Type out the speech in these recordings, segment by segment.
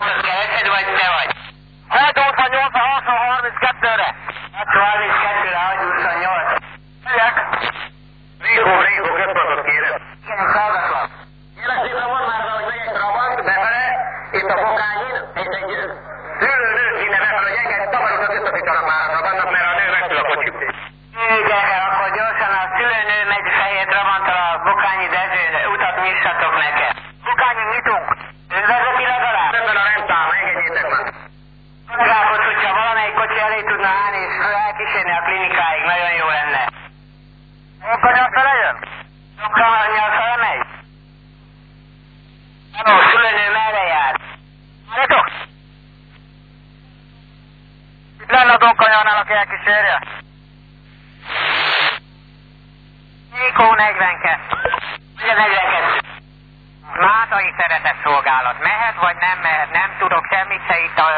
Yes, it was steroids. szeretett szolgálat. Mehet, vagy nem mehet, nem tudok semmit se itt a,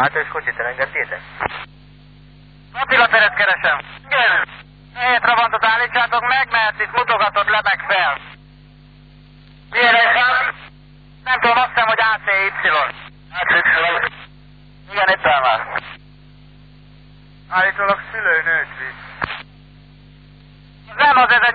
Mátyás kocsit elengedtétek? Attila Teret keresem. Igen. Helyet rabantot állítsátok meg, mert itt mutogatott lebeg fel. Milyen egyház? Nem tudom, azt hiszem, hogy ACY. ACY. Igen, itt áll már. Állítólag szülőnőt visz. Nem az ez egy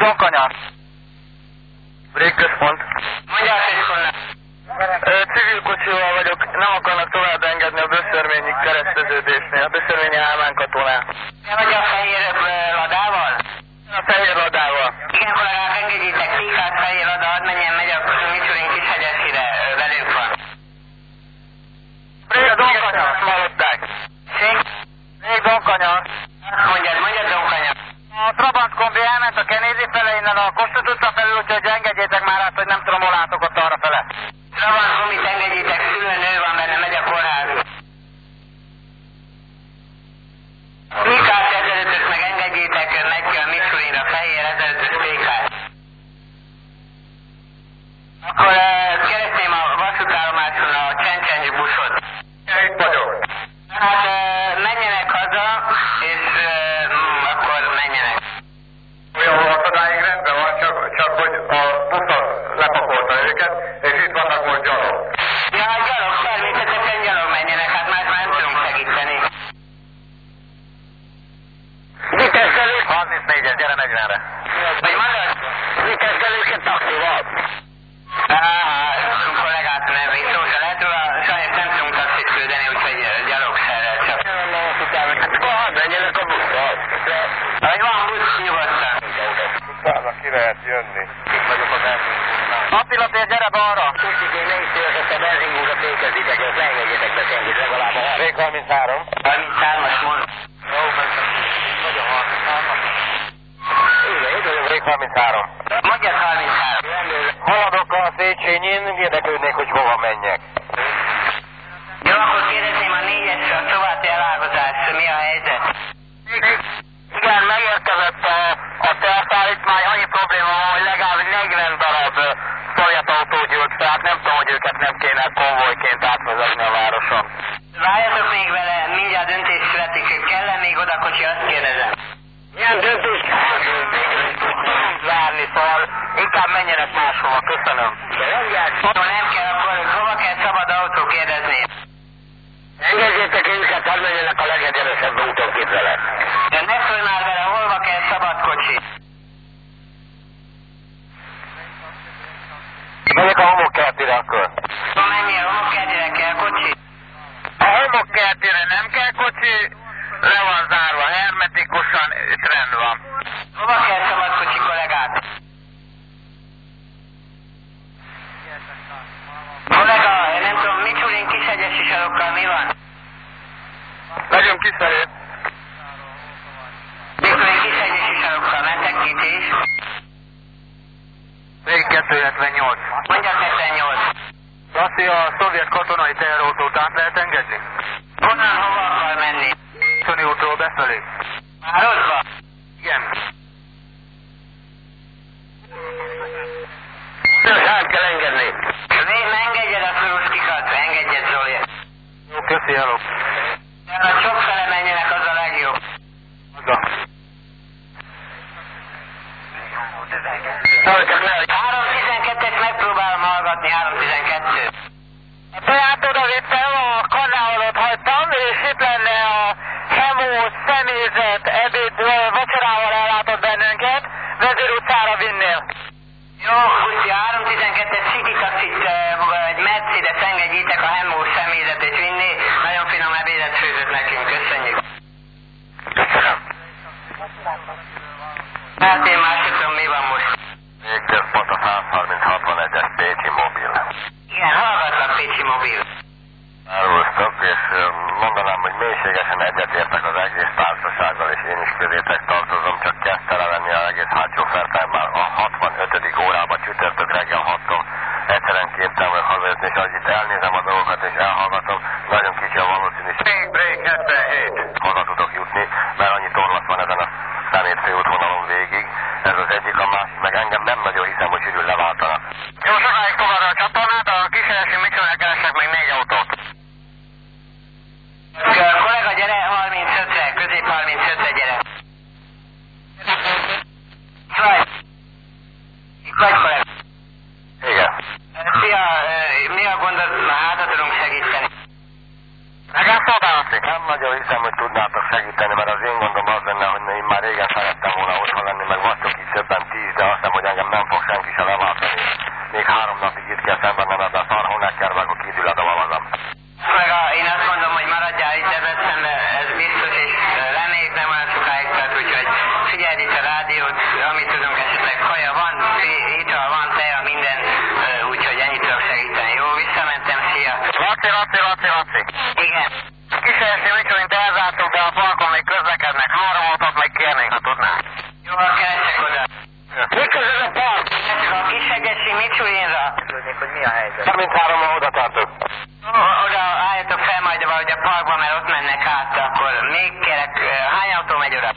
Don Kanyar. Magyar pont. Magyarországon Civil kocsival vagyok, nem akarnak tovább engedni a böszörményi kereszteződésnél, a böszörményi Álmánkatónál. Nem vagy a fehér ladával? A fehér ladával. Igen, ha legalább engedjétek, Tikát fehér lada, ad menjen, megy a Micsulin kis hegyesére, velük van. Rég a donkanyar, hallották. Rég donkanyar. una érdeklődnék, hogy hova menjek. Jó, akkor kérdezném a négyesre, a további elágazás, mi a helyzet? Igen, megérkezett a a tervszállítmány, annyi probléma van, hogy legalább 40 darab szovjet autó gyűlt fel, hát nem tudom, hogy őket nem kéne konvojként átvezetni a városon. Várjatok még vele, mindjárt döntés születik, hogy kell-e még oda kocsi, azt kérdezem. Milyen döntést kell? Zárni, szóval Inkább menjenek máshova, köszönöm. Ha nem kell, akkor hova kell szabad autó kérdezni? Engedjétek őket, hadd menjenek a legegyenesebb úton képzelem. De ne szólj már vele, holva kell szabad kocsi? Megyek a homokkertére akkor. Ha menjél, homokkertére kell kocsi? A homokkertére nem kell kocsi, le van zárva hermetikusan, és rend van. Hova kell szabad kocsi kollégát? határokkal mi van? Nagyon kifelé. Mikor egy viszonyos isarokkal megtekintés? Még 278. Mondja 78. Azt, hogy a szovjet katonai teherautót át lehet engedni? Honnan hova akar menni? Szöni útról befelé. Városba? 312. A Toyota vittem, a kanálat hagytam, és itt lenne a Hemó személyzet ebéd vacsorával ellátott bennünket, vezér utcára vinnél. Jó, Puszi, 312-et City Taxit, egy Mercedes engedjét Cadê, tá, valahogy a parkban, mert ott mennek át, akkor még kérek, hány autó megy oda?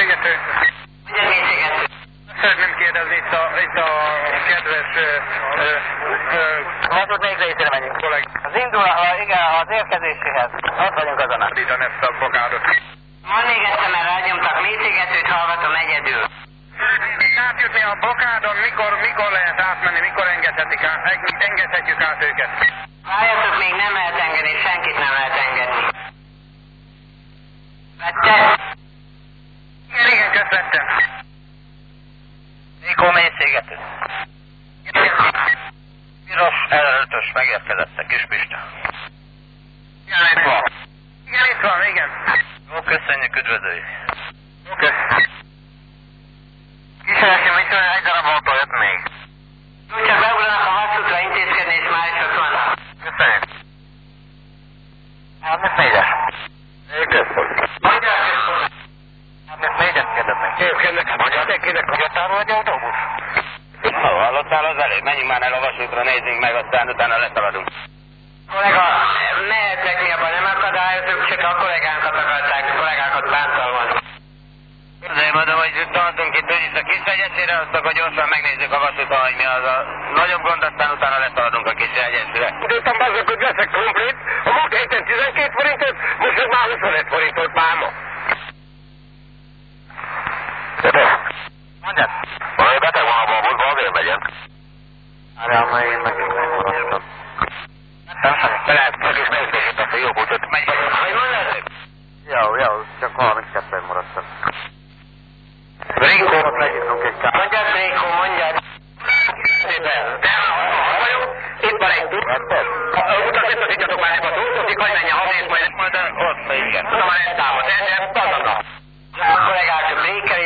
Fenyegető. Fenyegető. Szeretném kérdezni itt a, itt a kedves Hatot melyik részére megyünk? Az indul, ha, igen, az érkezéséhez. Ott vagyunk azon. Lidan ezt a blokádot. Ma még egyszer, mert rágyomtak mécégetőt, hallgatom egyedül. Átjutni a blokádon, mikor, mikor lehet átmenni, mikor engedhetik át, engedhetjük át őket? Várjatok, még nem lehet engedni, senkit nem lehet engedni. Vette? vettem. Mikor mélységet Piros elöltös megérkezett a kispista. Igen, itt van. Igen, itt van, igen. Jó, köszönjük, üdvözöljük. Jó, köszönjük. Kísérletem, mit mondja, egy darab autó jött még. Tudja, beugranak a vasútra intézkedni, és már is ott vannak. Köszönjük. Hát, mit vagy autóbusz? Ó, hallottál az előbb? Menjünk már el a vasútra, nézzünk meg, aztán utána leszaladunk. Kollega, mehetek mi abban nem akadályozunk, csak a kollégánkat akarták, a kollégákat bántalmazni. Azért mondom, hogy tartunk itt úgyis a kisvegyesére, azt akkor gyorsan megnézzük a vasúton, hogy mi az a nagyobb gond, aztán utána leszaladunk a kisvegyesére. Tudtam azok, hogy veszek komplet, a múlt héten 12 forintot, most már 25 forintot máma. tudatban? Hát a, a utat biztosítjatok már ebbe a dolgozik, hogy menjen haza, és majd, majd ott, igen. Tudom, már ez támad, ez, ez, ez, ez, ez, ez, ez, ez,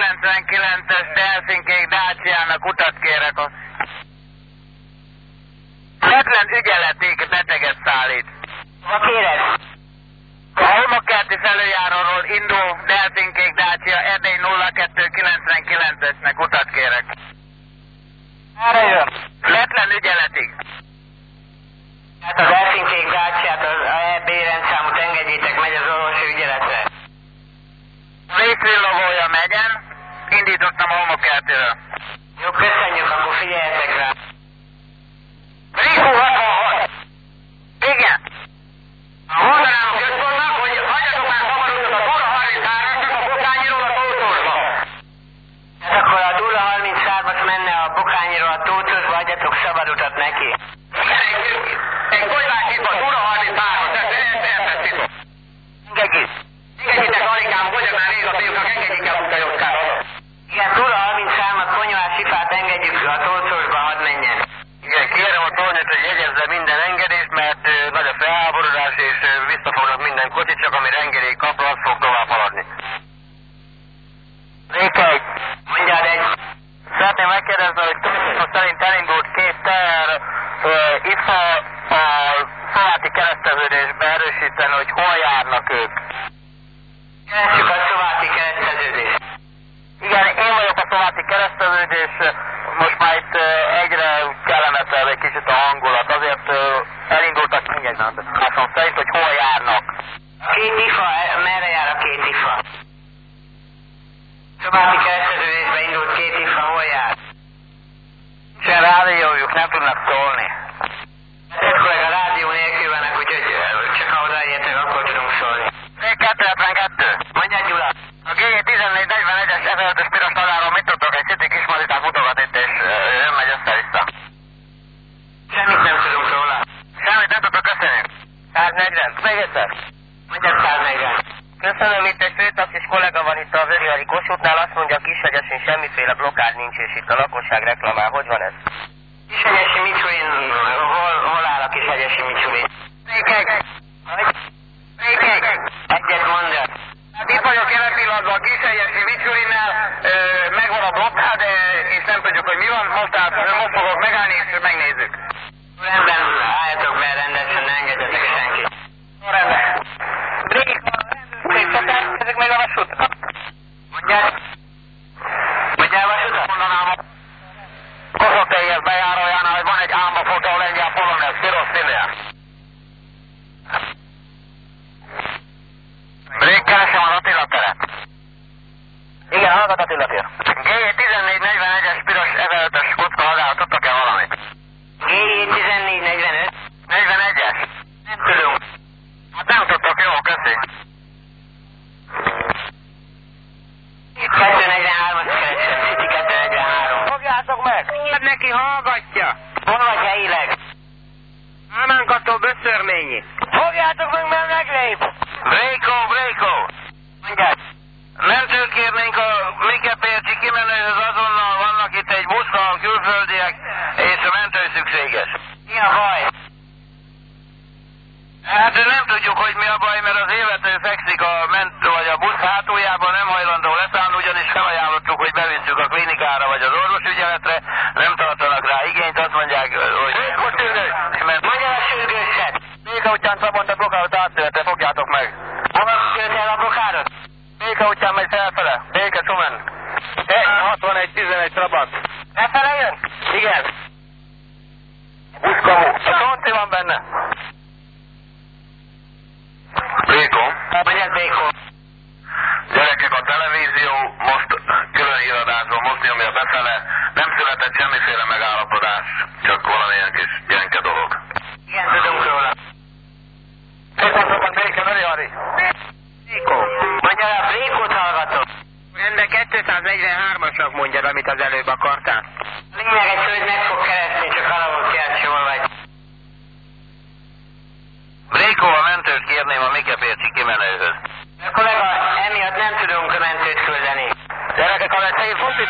99-es Helsinki Dácsiának utat kérek a... Fetlen ügyeletig beteget szállít. Ma kérek. A Holmakerti felüljáróról indul Delfinkék Dácsia Erdély 0299-esnek utat kérek. Erre jön. Fetlen ügyeletig. Hát a Delfinkék Dácsiát az EB rendszámot engedjétek, megy az orvosi ügyeletre. Vészvillogója megyen. Indítottam a homokkertőről. Jó, köszönjük, akkor figyeljetek rá. Rikó 66! Igen! A honnan nem tartanak rá igényt, azt mondják, hogy... Ők most sürgős! Magyar sürgőset! Béka után szabon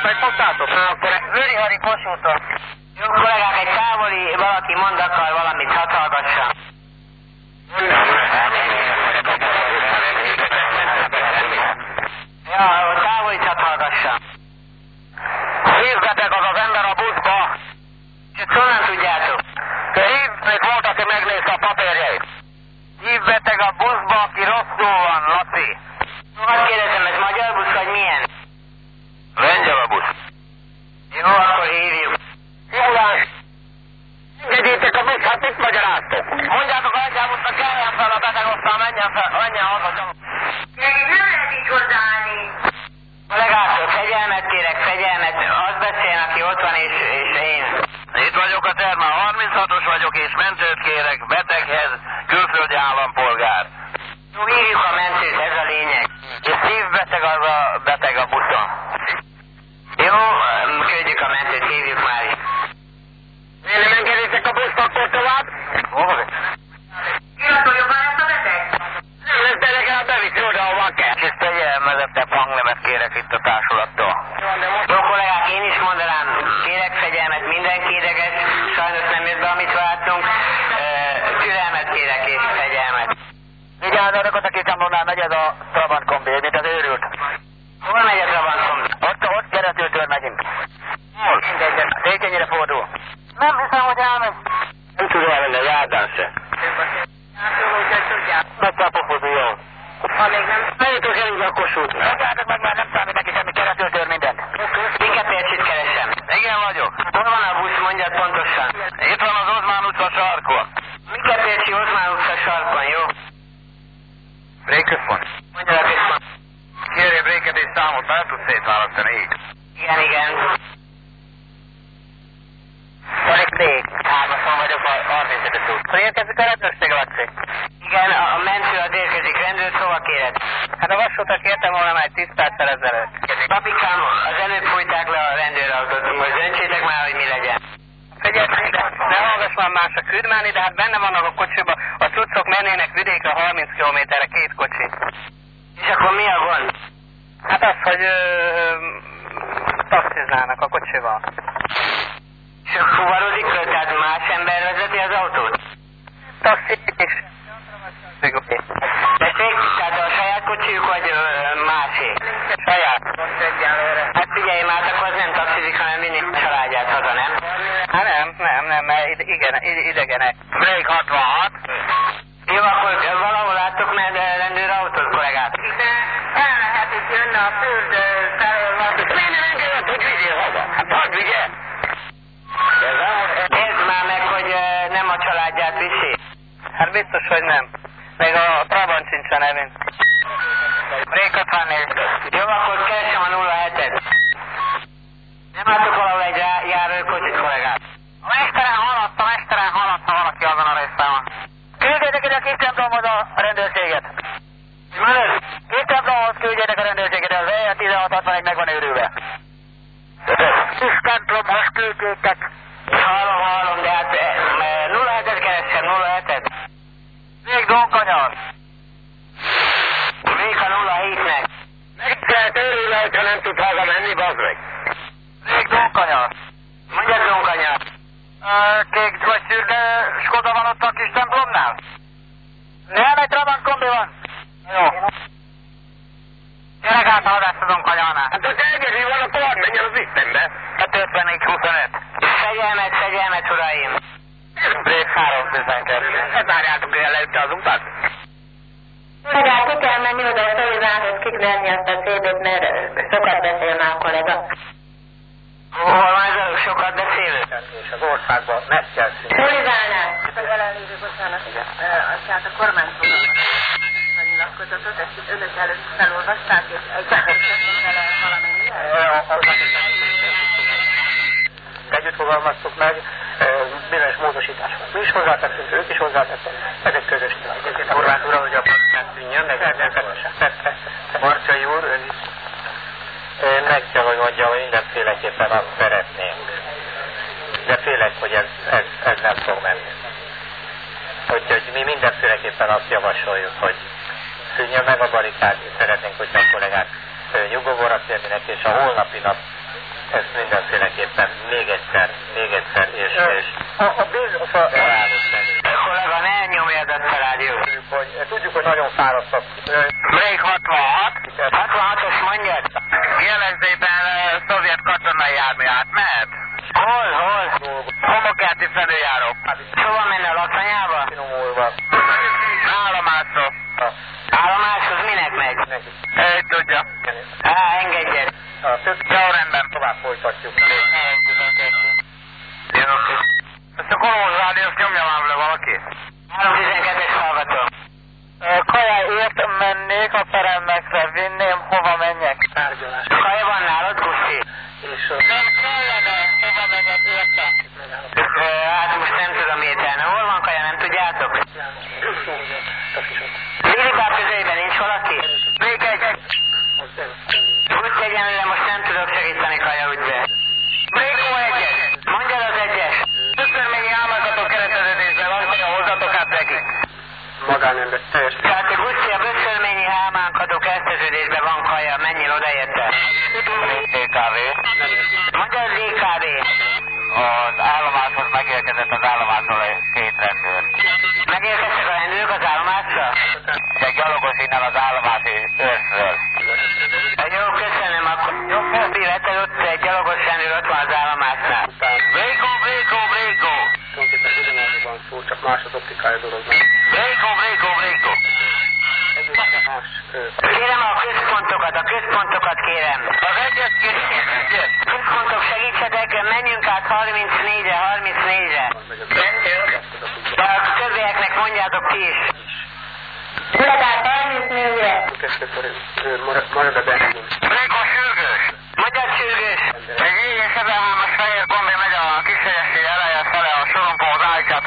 stai saltato. Sono pure, l'unico riconosciuto. Io collega che cavoli, e vado a Timon d'acqua e a metà. Alban, jó? Brékösszön? Mondja a Brékösszön. Kérje Bréket és számot, be tudsz szétválasztani, így? Igen, igen. Szorik Brék, hármaszon vagyok, 35 út. Hogy érkezik a rendőrség, Laci? Igen, a mentő az érkezik, rendőr szóval kéred. Hát a vasútra kértem volna már 10 perccel ezelőtt. Babikám, az előbb fújták le a rendőrautót, most döntsétek már, hogy mi legyen. Figyelj, ne hallgass már más a küldmáni, de hát benne vannak a kocsiba a cuccok mennének vidékre 30 kilométerre két kocsi. És akkor mi a gond? Hát az, hogy ö, taxiznának a kocsival. És a fuvarodik föl, tehát más ember vezeti az autót? Taxi és... Tessék? Tehát a saját kocsijuk, vagy ö, másik. Saját. Hát figyelj, már akkor az nem taxizik, hanem minél igen, idegenek. Melyik 66? Jó, akkor valahol láttok már de rendőr autós kollégát. De el lehet itt jönne a fürd felől van. Hát miért nem engedett, hogy vigyél haza? Hát hadd vigye! Nézd már meg, hogy eh, nem a családját viszi. Hát biztos, hogy nem. Még a Trabant sincsen elén. Rég 64. Jó, akkor keresem a 07-et. Nem álltok valahol egy? Ibrahim. Brecharam os desencarnados. Azarado que ela está Én meg kell, hogy mondjam, hogy mindenféleképpen azt szeretnénk. De félek, hogy ez, ez, ez nem fog menni. Úgyhogy mi mindenféleképpen azt javasoljuk, hogy szűnjön meg a barikád, szeretnénk, hogy a kollégák nyugovóra térnének, és a holnapi nap ezt mindenféleképpen még egyszer, még egyszer, és, és A, a biz, a, lenni. kollega, ne nyomjad azt a rádiót. hogy, tudjuk, hogy nagyon fáradtak. Break 66. 66-os mondjad. Jelenzében szovjet katonai jármű átmehet. Hol, hol? Homokerti felőjáró. Szóval menne a laktanyába? Finomulva. Állomásról. Állomáshoz minek megy? Ő tudja. Á, engedjen. Jó rendben. tovább folytatjuk. Ezt a kolóz rádiót nyomja már le valaki. 312-es hallgató. Kajáért mennék, Kérem a központokat, a központokat kérem. Az egyet kérjük, egyet. Központok segítsetek, menjünk át 34-re, 34-re. De a többieknek mondjátok ti is. Tudatát 34-re. kezdtekor marad a benzin. Brékó sürgős. Mondjad sürgős. Egy éjjel sebehámas fehér kombi megy a kisegyesi eleje fele a sorompóhoz állítsátok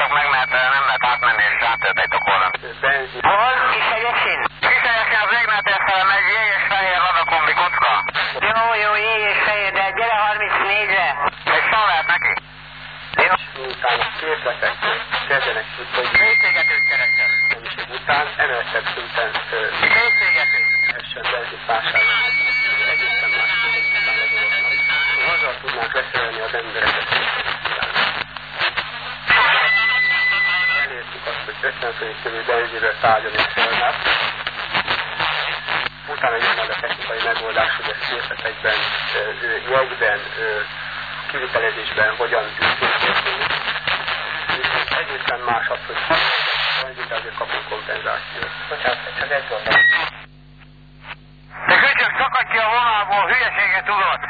az embereket. Elértük azt, hogy 50 főig körül beügyével tárgyalni a formát. Utána jön meg a technikai megoldás, hogy ezt részletekben, jegyben, kivitelezésben hogyan történik. Viszont egészen más az, hogy mondjuk azért kapunk kompenzációt. Bocsánat, csak egy gondolat. De csak szakadja a vonalból, hülyeséget tudod!